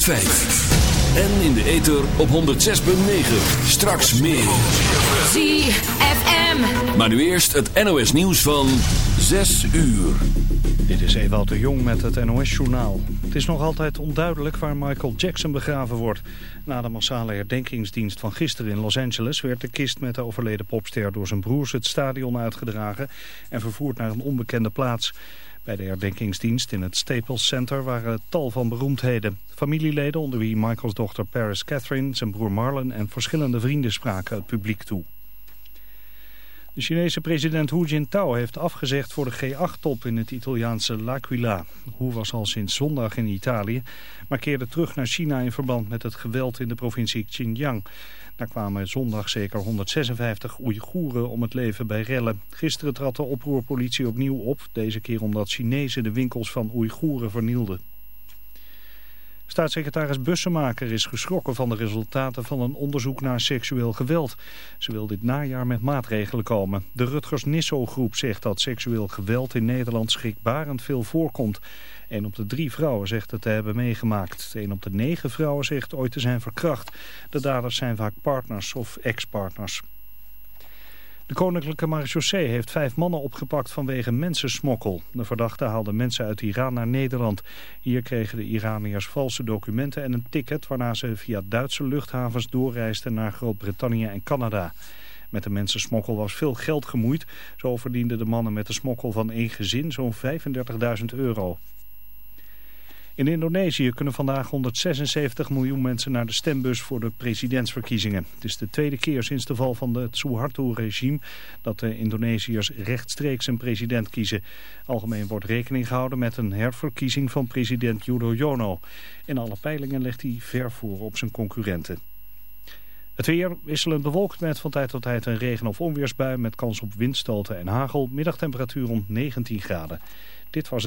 En in de ether op 106.9. Straks meer. ZFM. Maar nu eerst het NOS nieuws van 6 uur. Dit is Ewout de Jong met het NOS-journaal. Het is nog altijd onduidelijk waar Michael Jackson begraven wordt. Na de massale herdenkingsdienst van gisteren in Los Angeles... werd de kist met de overleden popster door zijn broers het stadion uitgedragen... en vervoerd naar een onbekende plaats. Bij de herdenkingsdienst in het Staples Center waren tal van beroemdheden. Familieleden onder wie Michaels dochter Paris Catherine, zijn broer Marlon en verschillende vrienden spraken het publiek toe. De Chinese president Hu Jintao heeft afgezegd voor de G8-top in het Italiaanse L'Aquila. Hu was al sinds zondag in Italië, maar keerde terug naar China in verband met het geweld in de provincie Xinjiang. Daar kwamen zondag zeker 156 Oeigoeren om het leven bij rellen. Gisteren trad de oproerpolitie opnieuw op, deze keer omdat Chinezen de winkels van Oeigoeren vernielden. Staatssecretaris Bussemaker is geschrokken van de resultaten van een onderzoek naar seksueel geweld. Ze wil dit najaar met maatregelen komen. De Rutgers Nisso-groep zegt dat seksueel geweld in Nederland schrikbarend veel voorkomt. Een op de drie vrouwen zegt het te hebben meegemaakt. Een op de negen vrouwen zegt ooit te zijn verkracht. De daders zijn vaak partners of ex-partners. De koninklijke marechaussee heeft vijf mannen opgepakt vanwege mensensmokkel. De verdachten haalden mensen uit Iran naar Nederland. Hier kregen de Iraniërs valse documenten en een ticket... waarna ze via Duitse luchthavens doorreisden naar Groot-Brittannië en Canada. Met de mensensmokkel was veel geld gemoeid. Zo verdienden de mannen met de smokkel van één gezin zo'n 35.000 euro. In Indonesië kunnen vandaag 176 miljoen mensen naar de stembus voor de presidentsverkiezingen. Het is de tweede keer sinds de val van het Suharto-regime dat de Indonesiërs rechtstreeks een president kiezen. Algemeen wordt rekening gehouden met een herverkiezing van president Yudhoyono. In alle peilingen legt hij ver voor op zijn concurrenten. Het weer wisselend bewolkt met van tijd tot tijd een regen- of onweersbui met kans op windstoten en hagel. Middagtemperatuur rond 19 graden. Dit was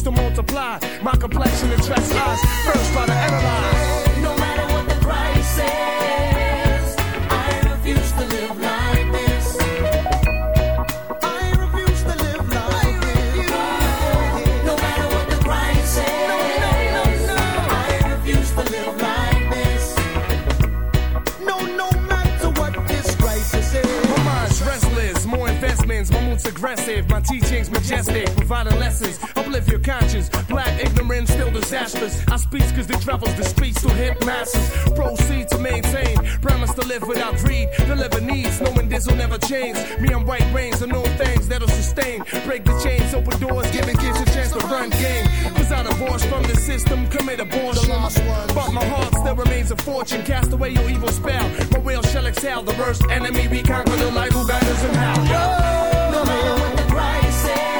supposed to multiply. My complexion attracts eyes. First, try to analyze. No matter what the price is, I refuse to live like this. aggressive. My teaching's majestic, providing lessons disastrous. I speak cause the travels the streets to hit masses. Proceed to maintain, promise to live without greed, deliver needs, knowing this will never change. Me, I'm white brains and no things that'll sustain. Break the chains, open doors, giving kids a chance to run game. Cause I divorced from the system, commit abortion. But my heart still remains a fortune. Cast away your evil spell. My will shall exhale. The worst enemy we conquer the light who us in hell. No matter what the price is, no,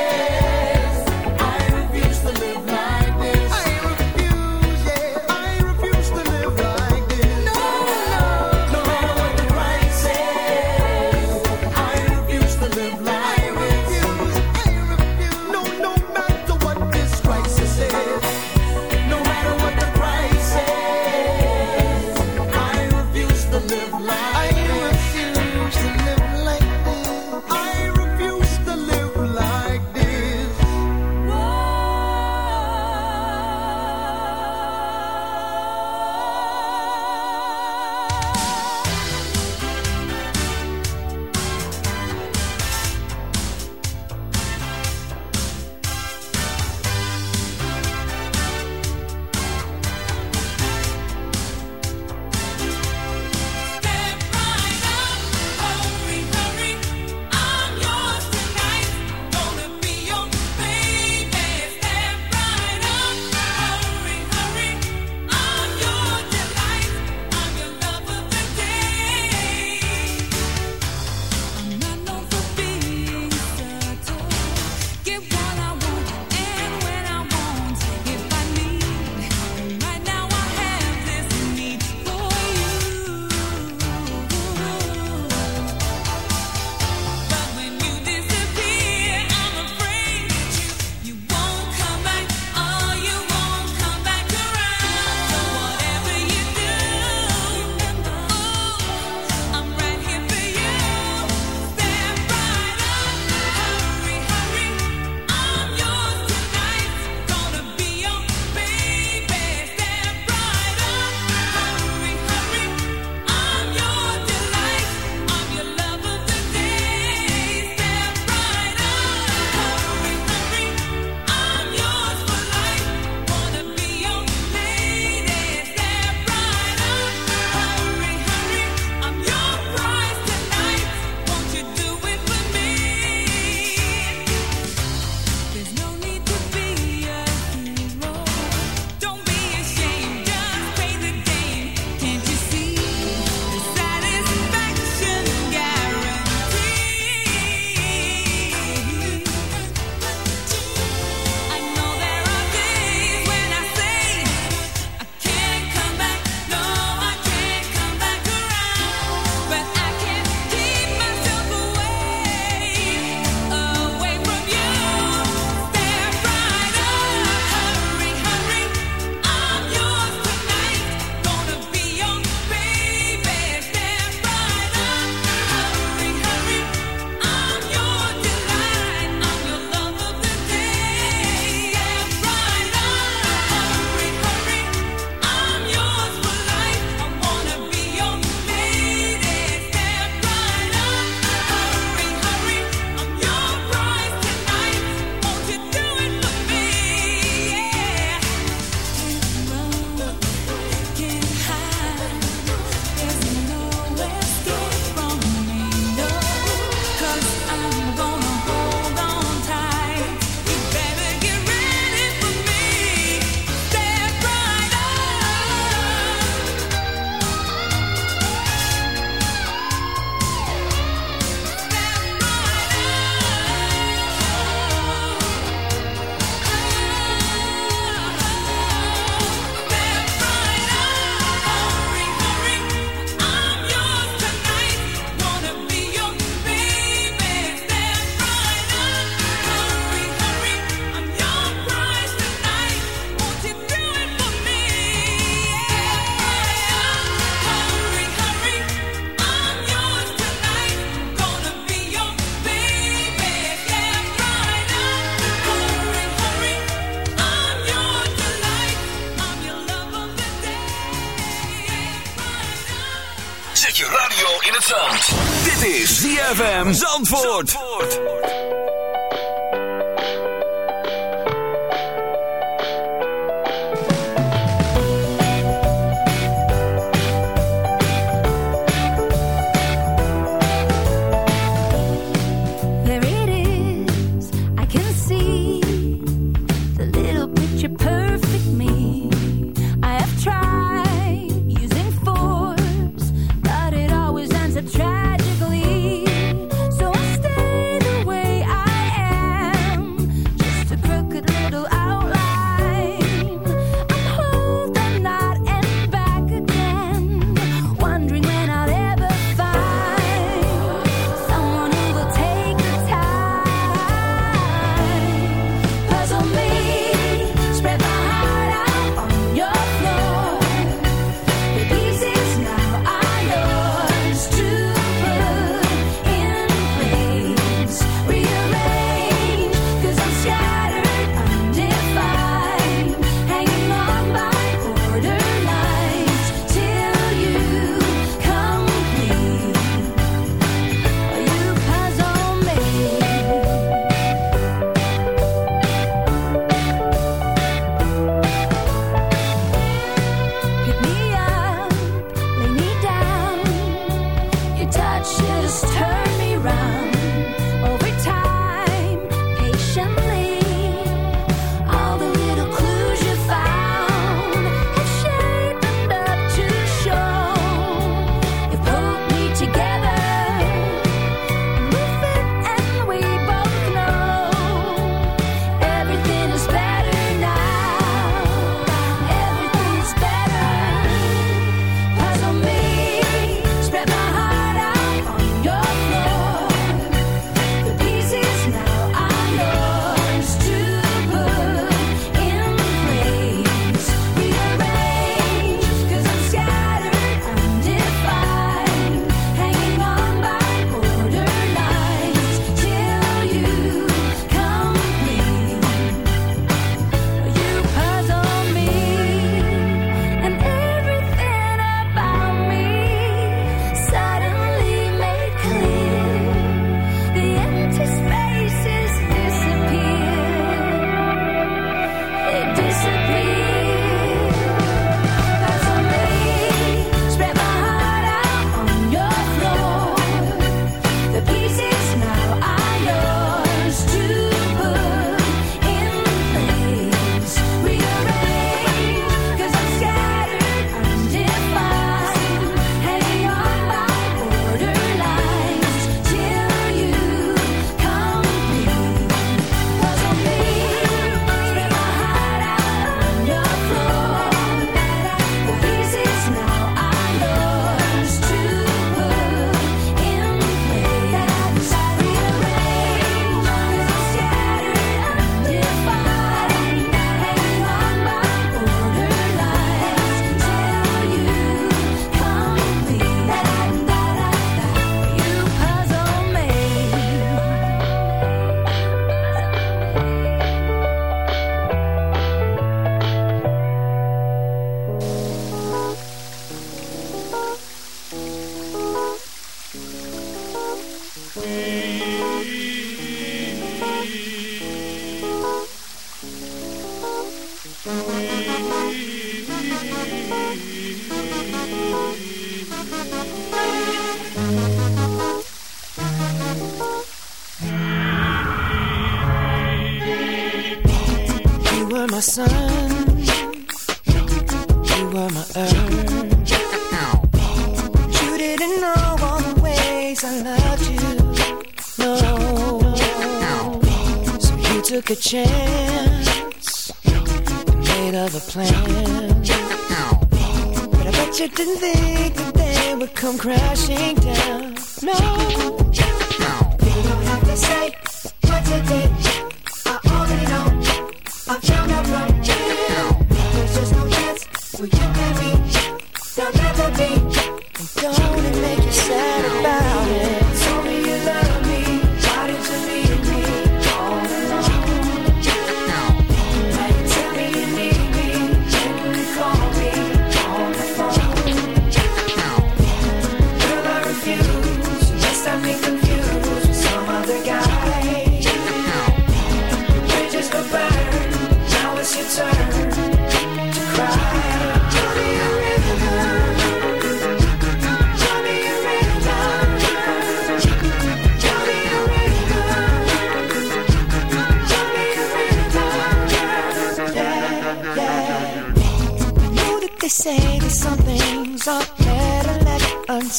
ZFM Zandvoort.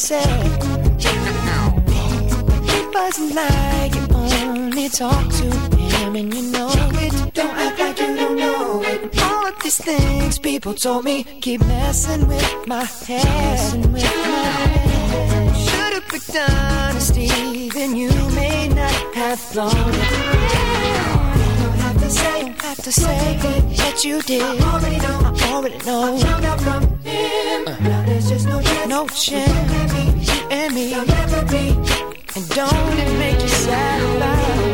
But it wasn't like you only talk to him and you know it. Don't act like you don't know it. All of these things people told me keep messing with my head. Should've picked honesty, then you may not have it. Don't have to say, don't have to say that you did. I already know, I already know. I found out from him. Uh. Now there's just no chance, no chance. You and me, you'll never be. And don't it make you sad, love?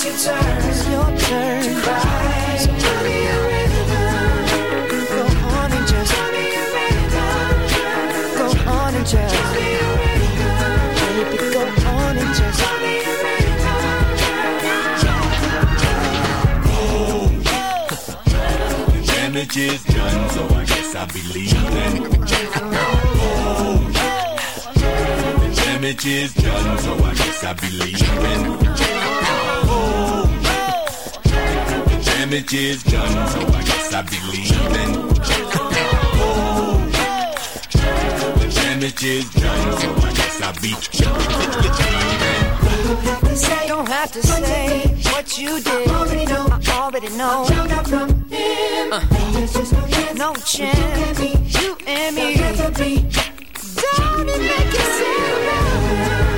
It's your turn. It's your turn to cry. So tell me a rhythm. Go on and just tell me a rhythm. Go on and just tell me a rhythm. Baby, go on and just tell me a Damage is done, so I guess I'll be leaving. Oh, the damage is done, so I guess I'll be leaving. Damage is done, so I guess I'll be leaving. Oh, the damage is done, so I guess I'll be leaving. Don't have to say what you did. I already know. I already know. Found out from him. Uh. no chance. You and me. Don't it make you sad? Go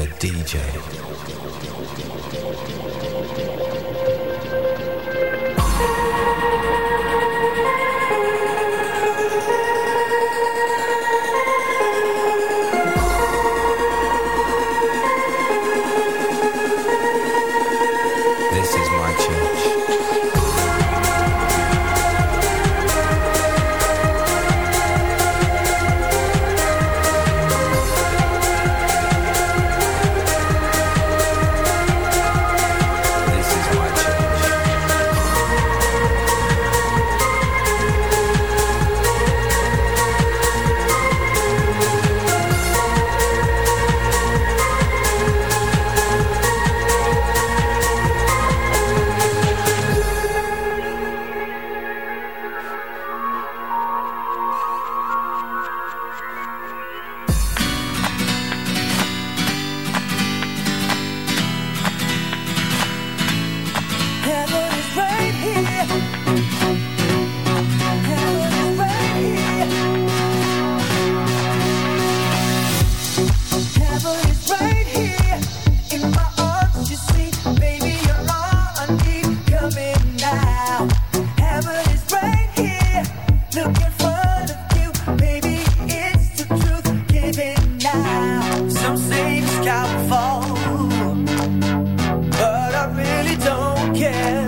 a DJ. really don't care.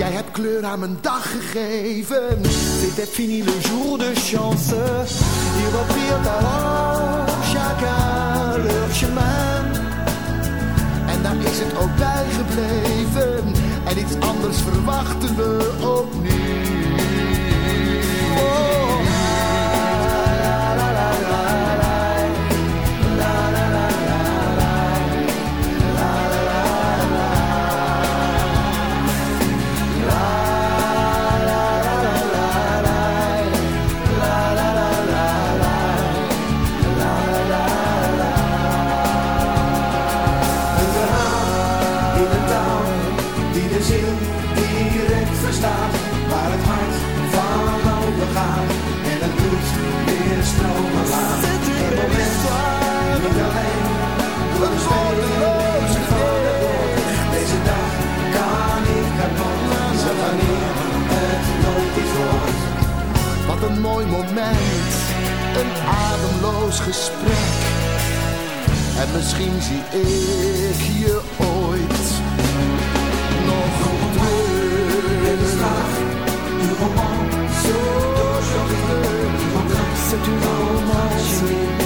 Jij hebt kleur aan mijn dag gegeven. C'était fini le jour de chance. Ils reprirent alors chacun leur chemin. En daar is het ook bij gebleven. En iets anders verwachten we ook een ademloos gesprek. En misschien zie ik je ooit nog terug. Straat, une romance d'aujourd'hui. C'est une romance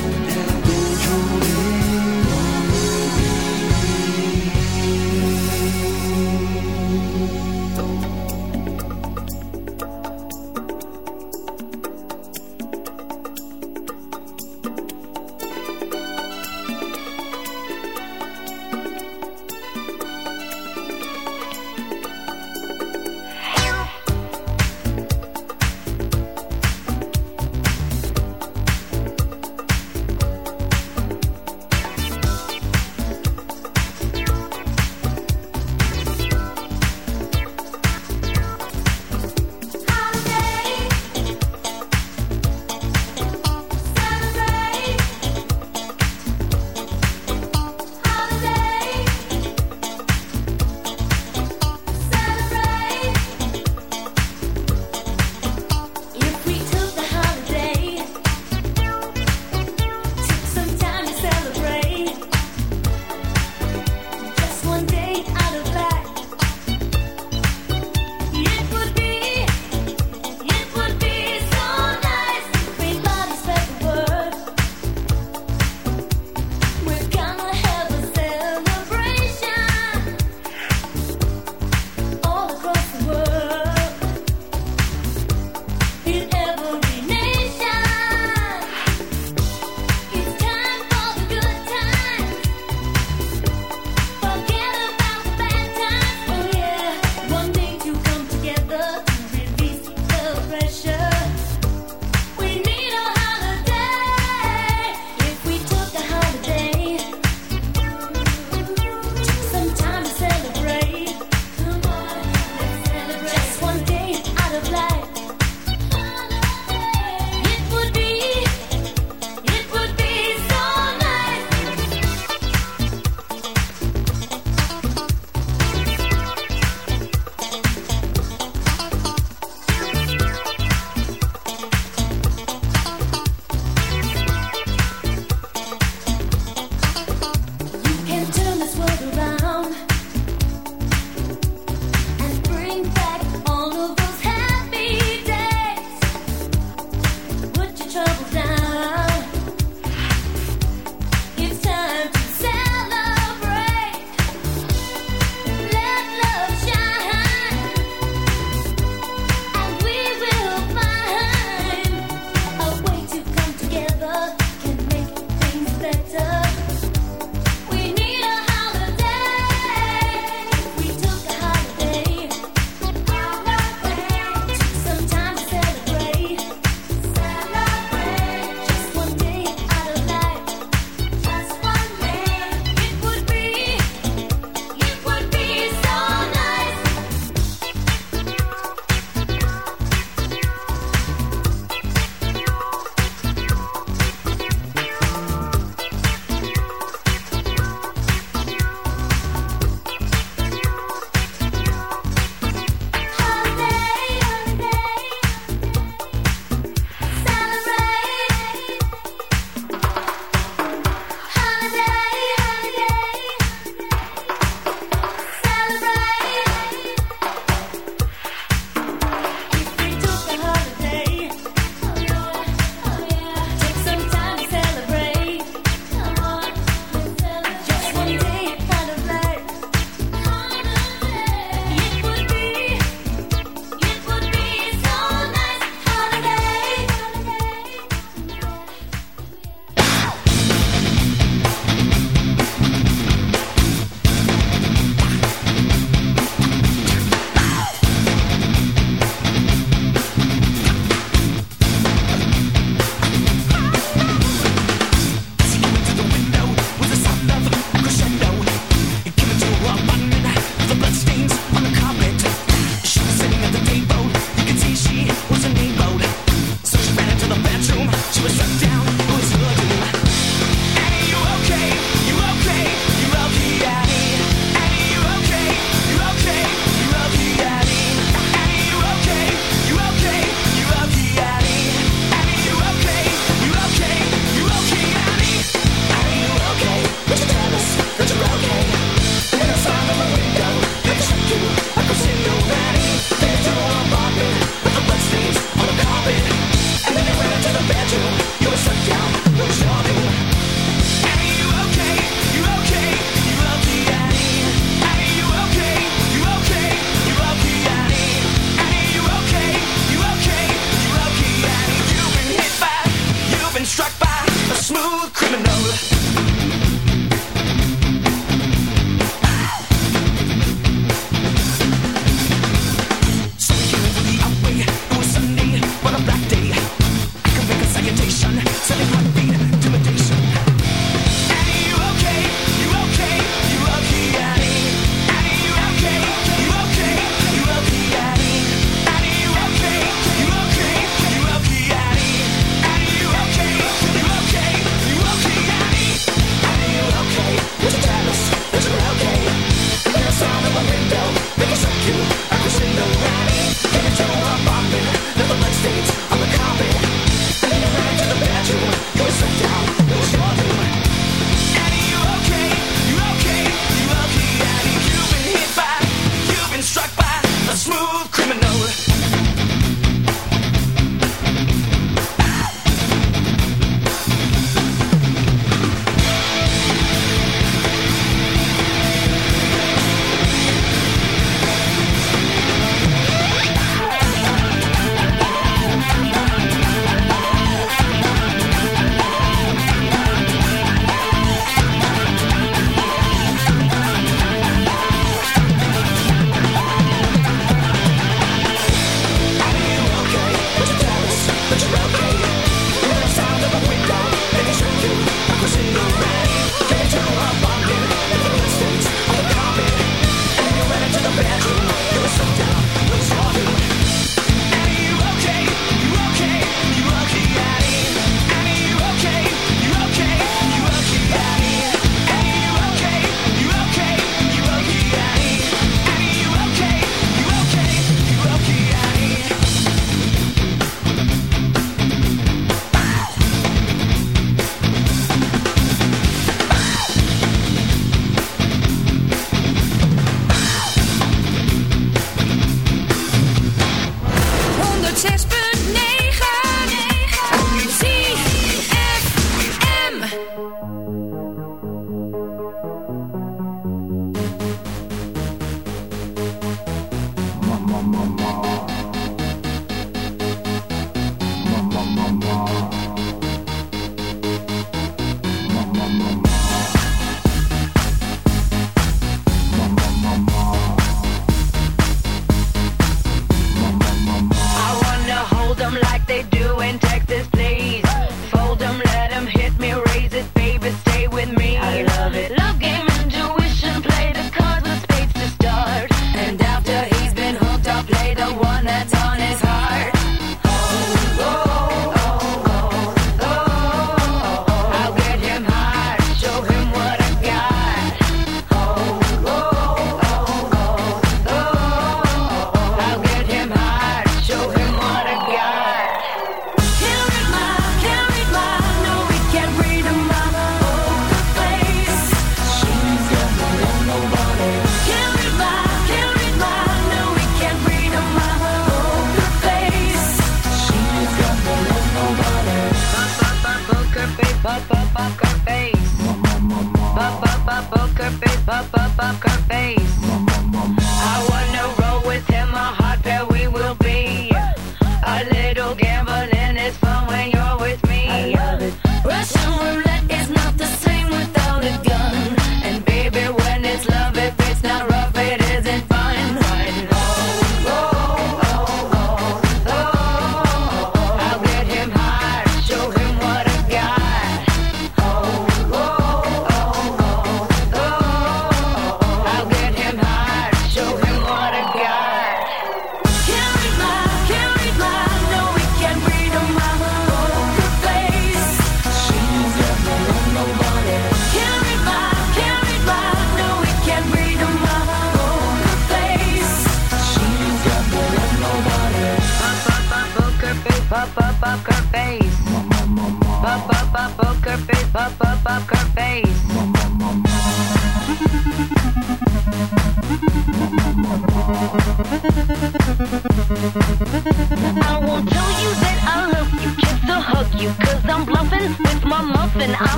was something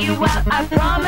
you out. I promise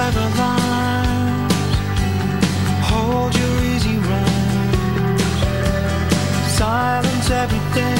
Clever lines. Hold your easy run. Silence everything.